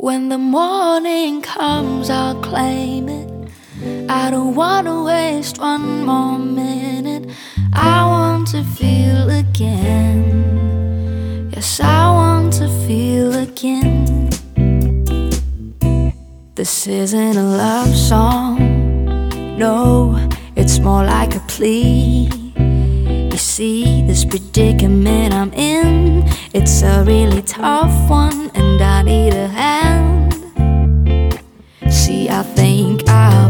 When the morning comes, I'll claim it. I don't wanna waste one more minute. I want to feel again. Yes, I want to feel again. This isn't a love song, no, it's more like a plea. You see, this predicament I'm in, it's a really tough one, and I need a hand.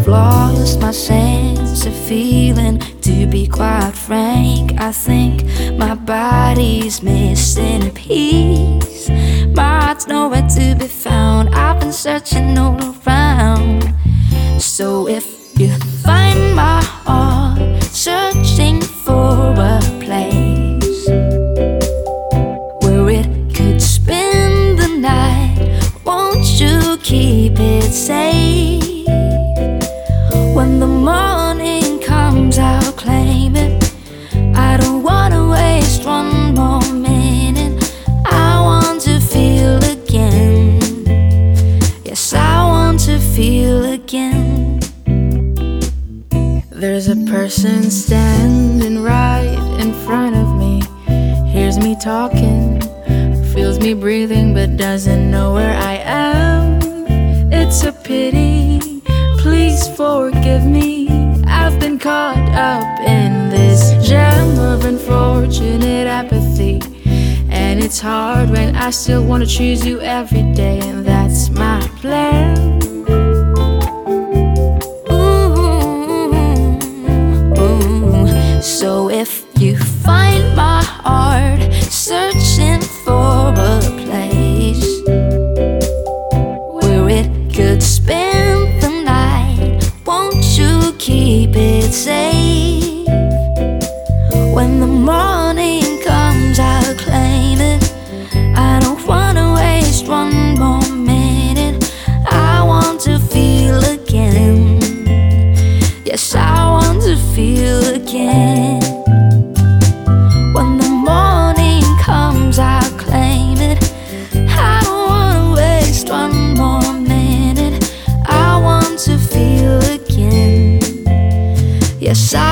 Lost my sense of feeling. To be quite frank, I think my body's missing a piece. My heart's nowhere to be found. I've been searching all around. So if you find my heart searching for a place where it could spend the night, won't you keep it safe? When the morning comes, I'll claim it. I don't wanna waste one more minute. I want to feel again. Yes, I want to feel again. There's a person standing right in front of me. Hears me talking, feels me breathing, but doesn't know where I am. Forgive me. I've been caught up in this jam of unfortunate apathy. And it's hard when I still wanna choose you every day, and that's my plan. Ooh, ooh. So if you When the morning comes, I'll claim it. I don't wanna waste one more minute. I want to feel again. Yes, I want to feel again. When the morning comes, I'll claim it. I don't wanna waste one more minute. I want to feel again. Yes, I